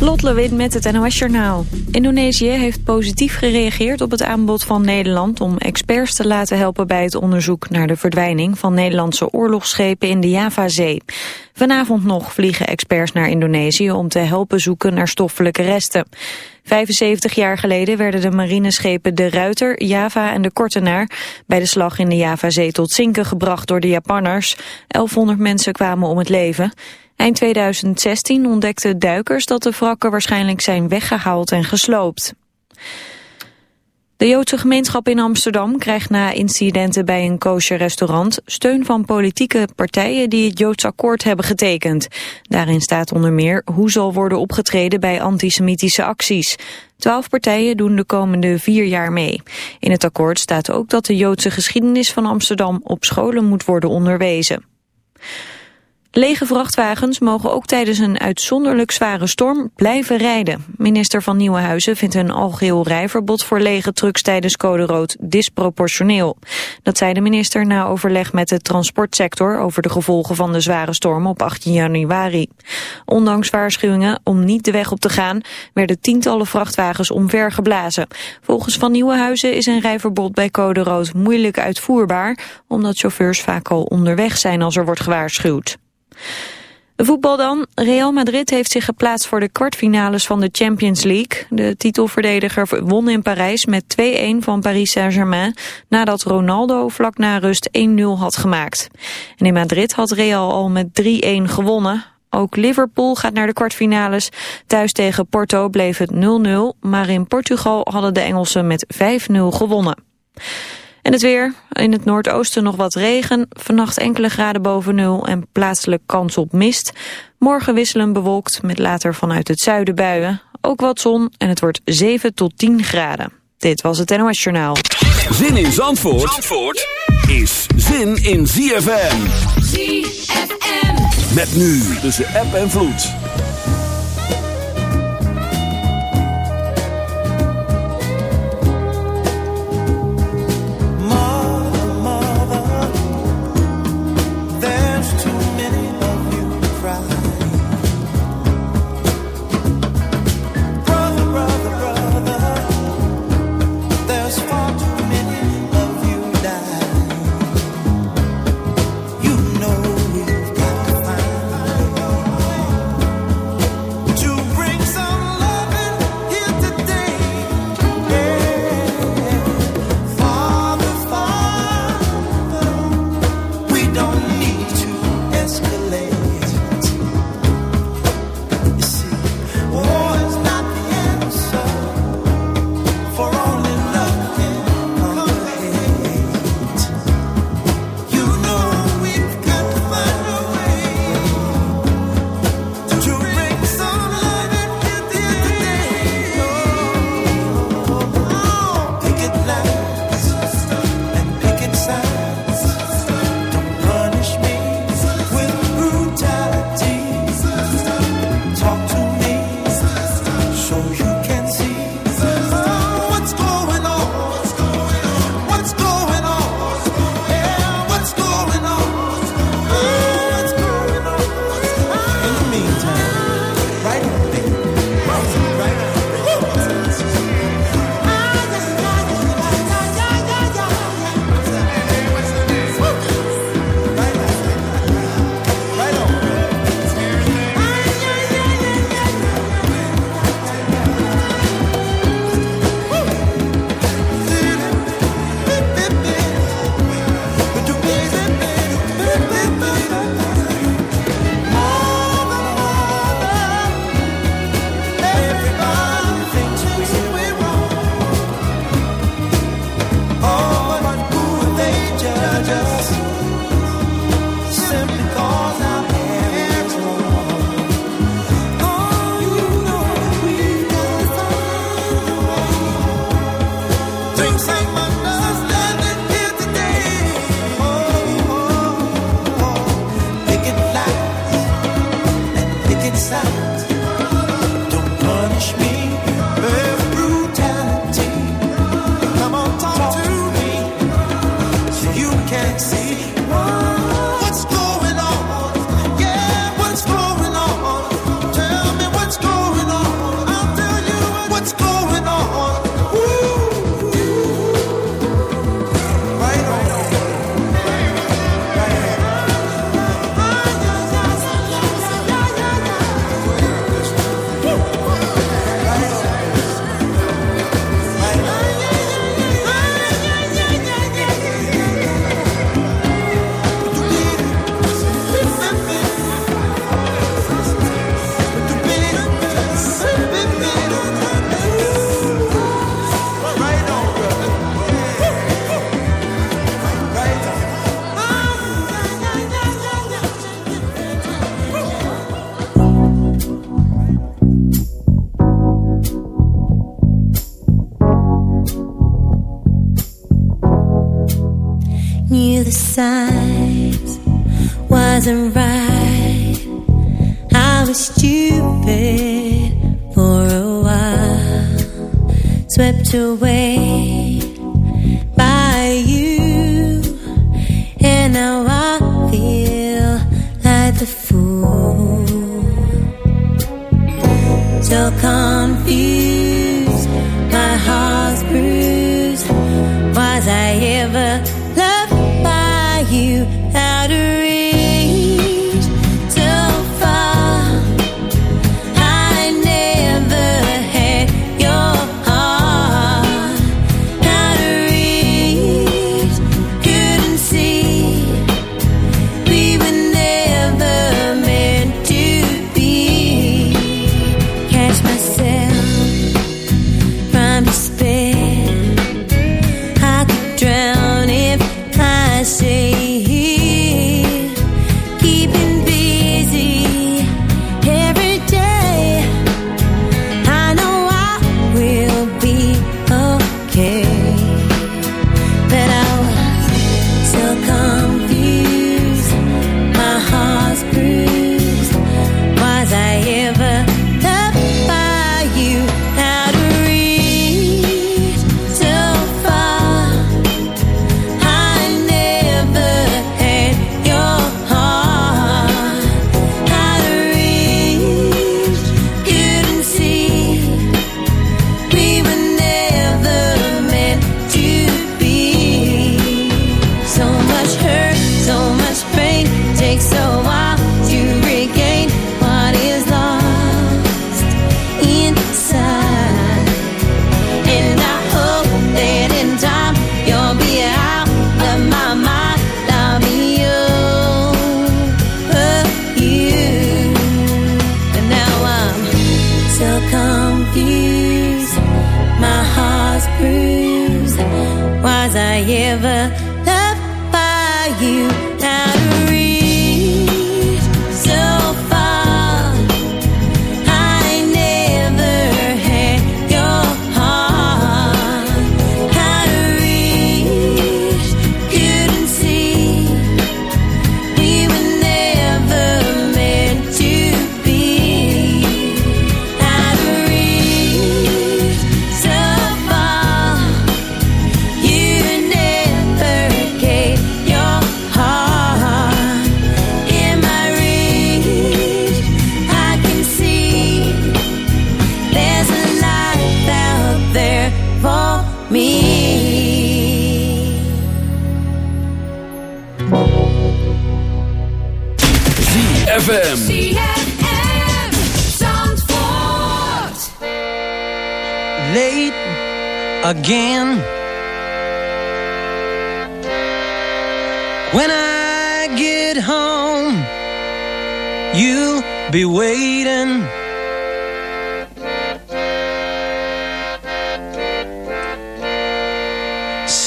Lot Lewin met het NOS Journaal. Indonesië heeft positief gereageerd op het aanbod van Nederland... om experts te laten helpen bij het onderzoek naar de verdwijning... van Nederlandse oorlogsschepen in de Javazee. Vanavond nog vliegen experts naar Indonesië... om te helpen zoeken naar stoffelijke resten. 75 jaar geleden werden de marineschepen De Ruiter, Java en De Kortenaar... bij de slag in de Javazee tot zinken gebracht door de Japanners. 1100 mensen kwamen om het leven... Eind 2016 ontdekten duikers dat de wrakken waarschijnlijk zijn weggehaald en gesloopt. De Joodse gemeenschap in Amsterdam krijgt na incidenten bij een kosher restaurant steun van politieke partijen die het Joods akkoord hebben getekend. Daarin staat onder meer hoe zal worden opgetreden bij antisemitische acties. Twaalf partijen doen de komende vier jaar mee. In het akkoord staat ook dat de Joodse geschiedenis van Amsterdam op scholen moet worden onderwezen. Lege vrachtwagens mogen ook tijdens een uitzonderlijk zware storm blijven rijden. Minister van Nieuwenhuizen vindt een algeheel rijverbod voor lege trucks tijdens code rood disproportioneel. Dat zei de minister na overleg met de transportsector over de gevolgen van de zware storm op 18 januari. Ondanks waarschuwingen om niet de weg op te gaan werden tientallen vrachtwagens omvergeblazen. Volgens Van Nieuwenhuizen is een rijverbod bij code rood moeilijk uitvoerbaar omdat chauffeurs vaak al onderweg zijn als er wordt gewaarschuwd. Voetbal dan. Real Madrid heeft zich geplaatst voor de kwartfinales van de Champions League. De titelverdediger won in Parijs met 2-1 van Paris Saint-Germain... nadat Ronaldo vlak na rust 1-0 had gemaakt. In Madrid had Real al met 3-1 gewonnen. Ook Liverpool gaat naar de kwartfinales. Thuis tegen Porto bleef het 0-0, maar in Portugal hadden de Engelsen met 5-0 gewonnen. En het weer. In het noordoosten nog wat regen. Vannacht enkele graden boven nul en plaatselijk kans op mist. Morgen wisselen bewolkt met later vanuit het zuiden buien. Ook wat zon en het wordt 7 tot 10 graden. Dit was het NOS Journaal. Zin in Zandvoort, Zandvoort is zin in ZFM. ZFM. Met nu tussen app en vloed. to wait.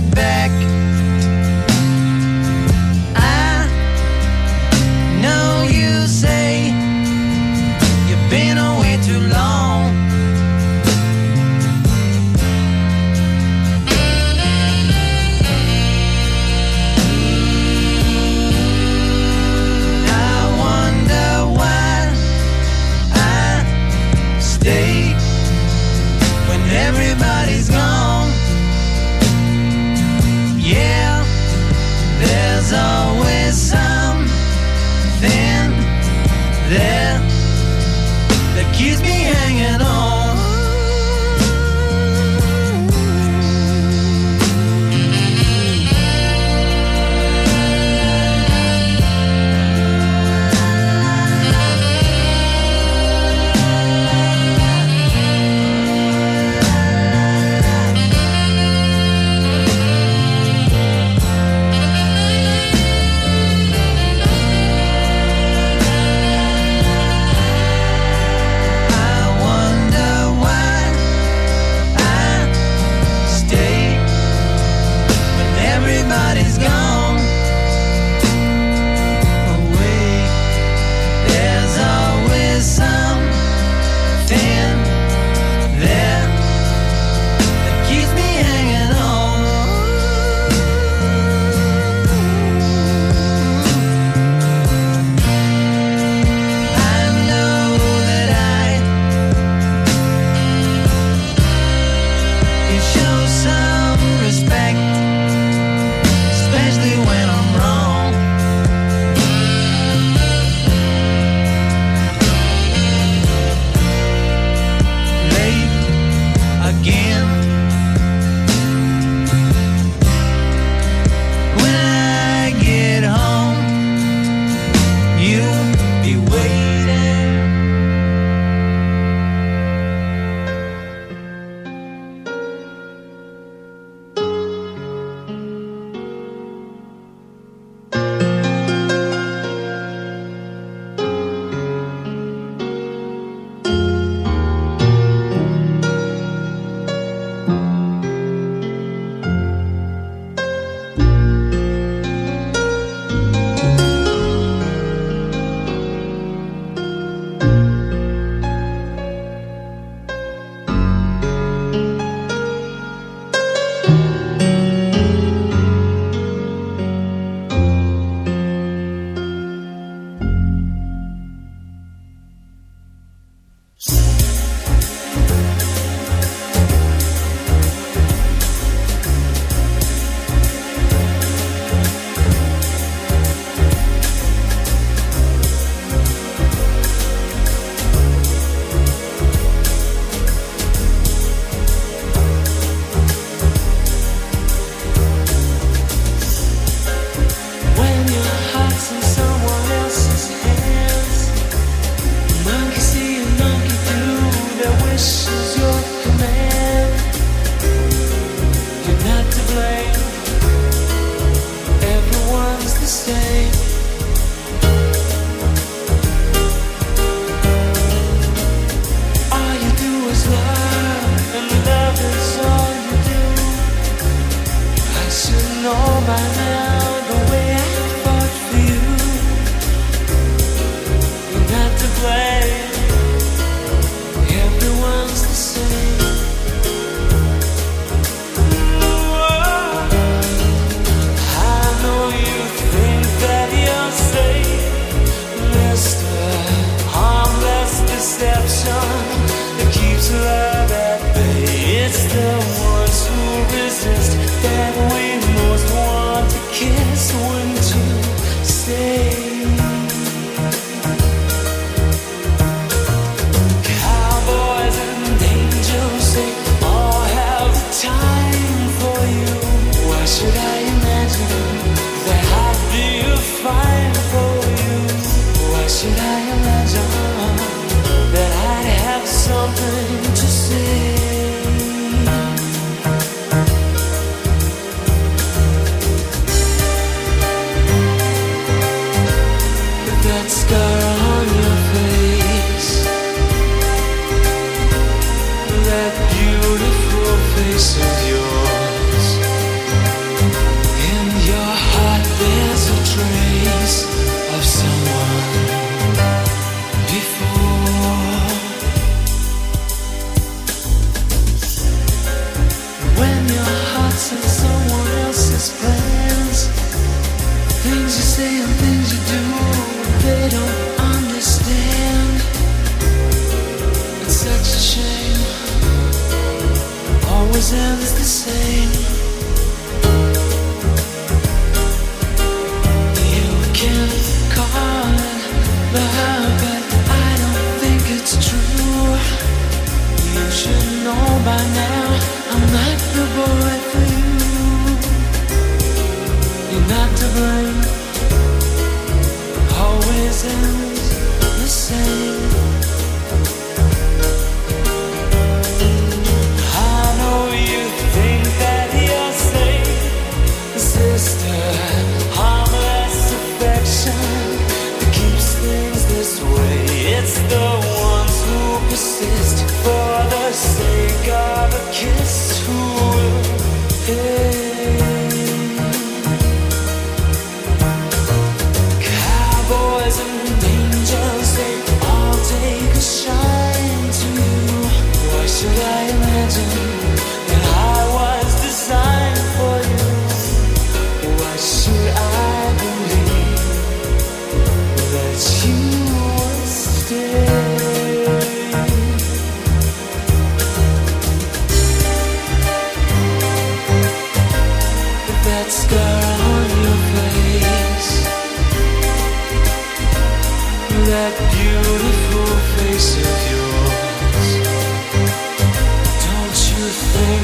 get back. Beautiful face of yours. Don't you think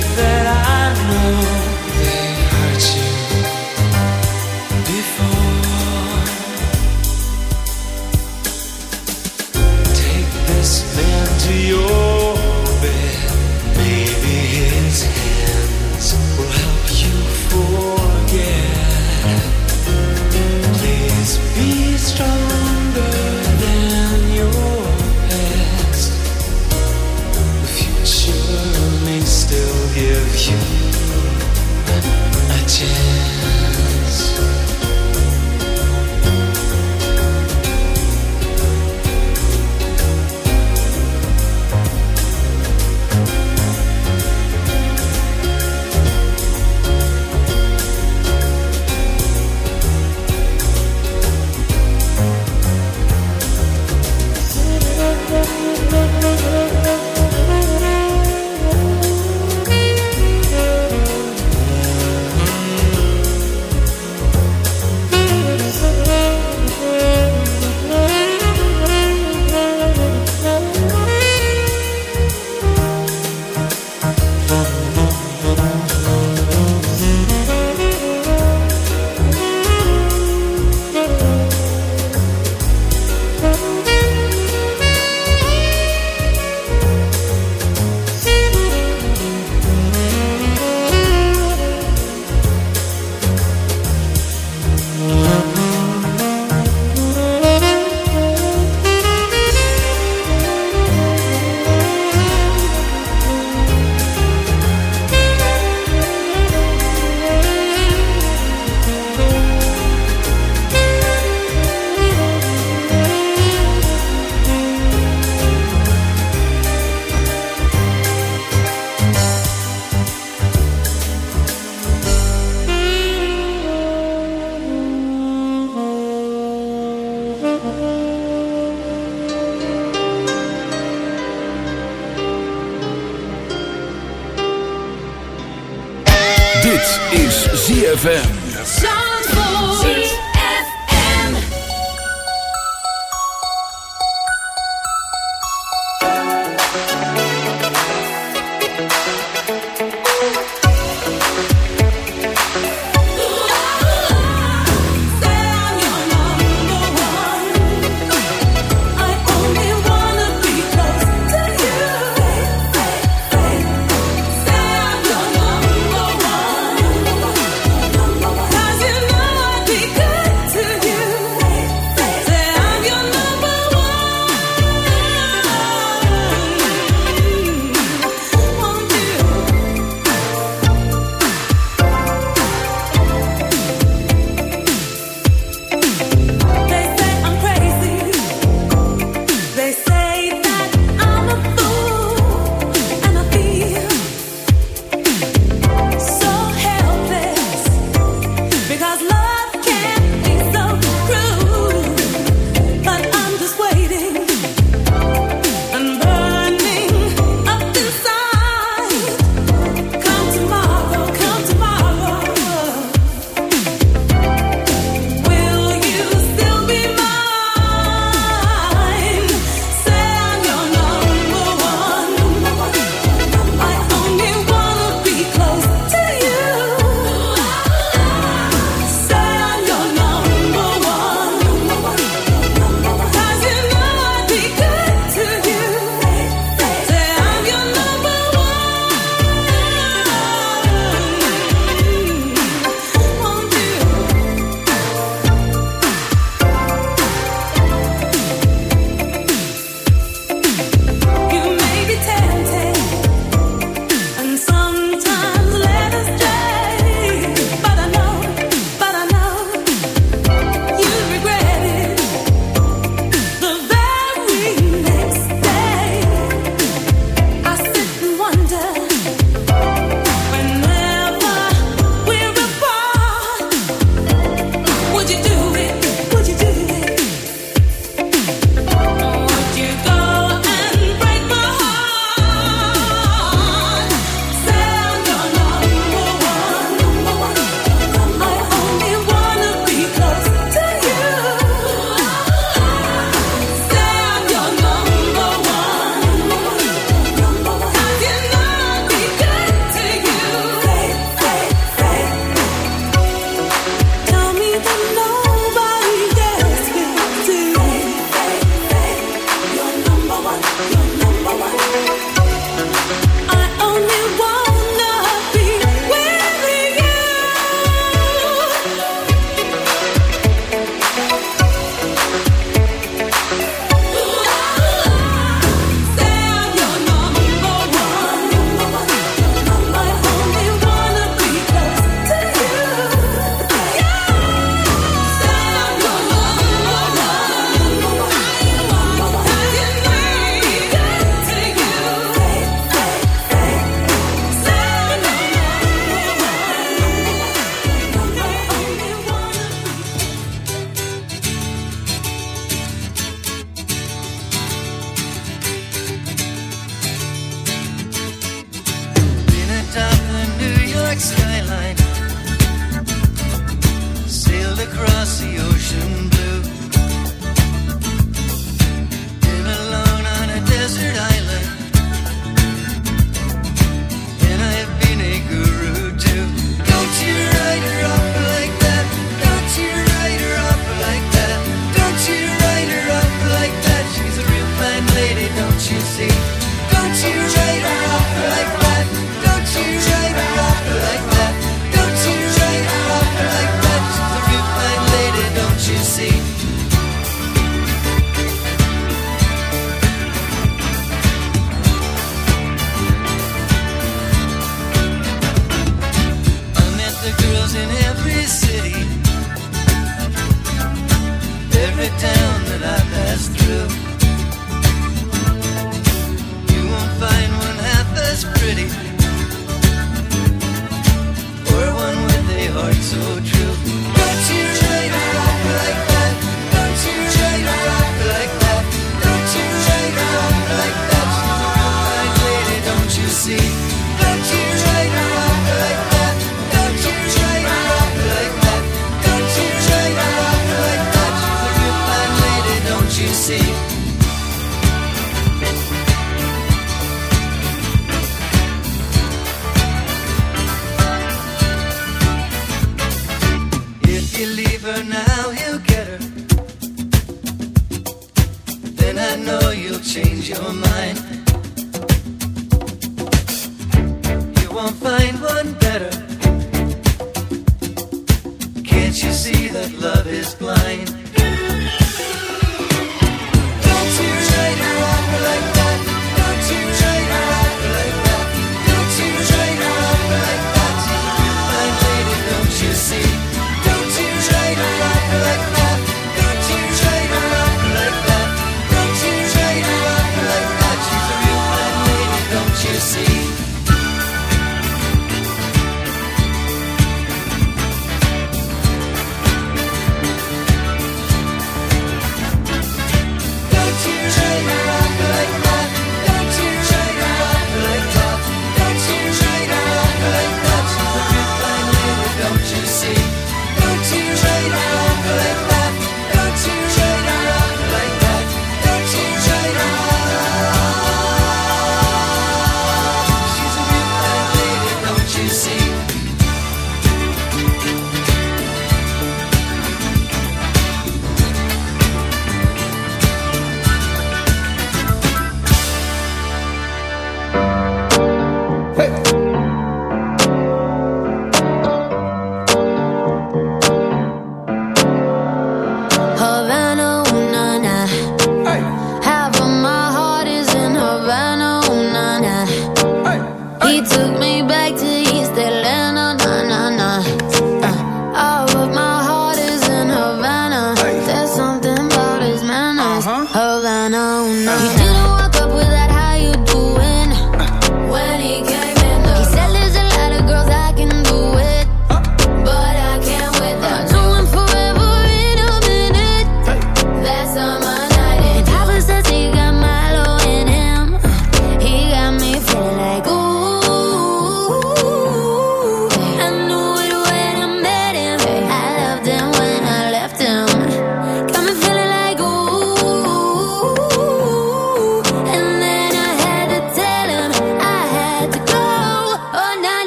see?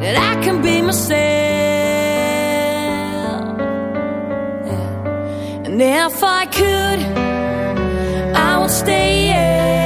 that I can be myself. Yeah. And if I could, I would stay. yeah.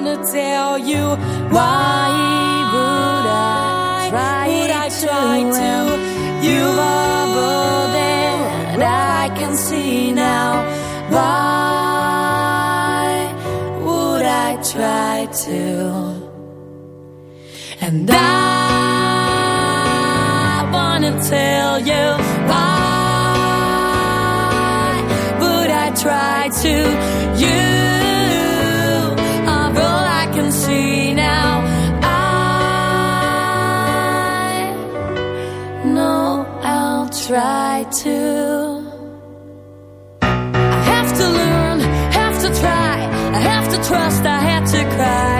I wanna tell you why would I try, would I try to? You are more than I can see now. Why would I try to? And I wanna tell you why would I try to? You trust, I had to cry,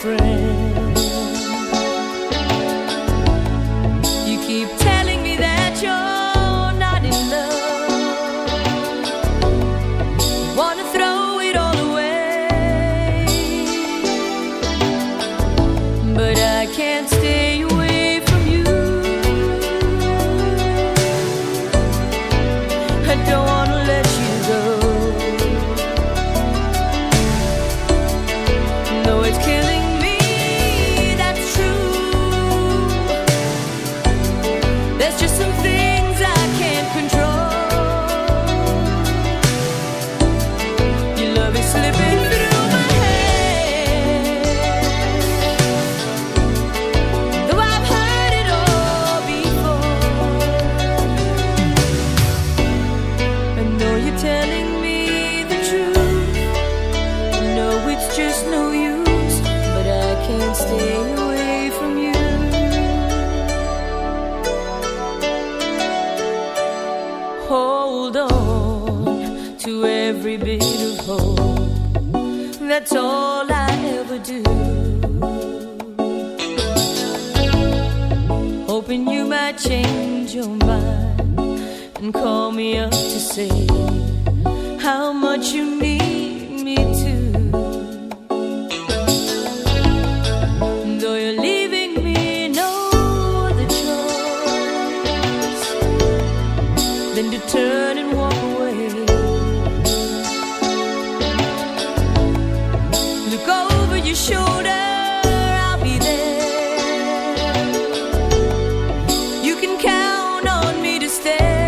friend. Stay.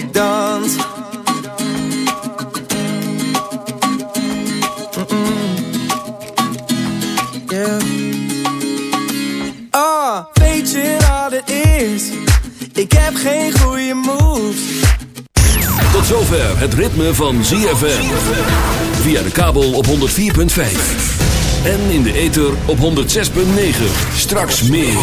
ik dans. Ah, je wat is? Ik heb geen goede moves. Tot zover het ritme van ZFM. Via de kabel op 104.5. En in de ether op 106.9. Straks meer.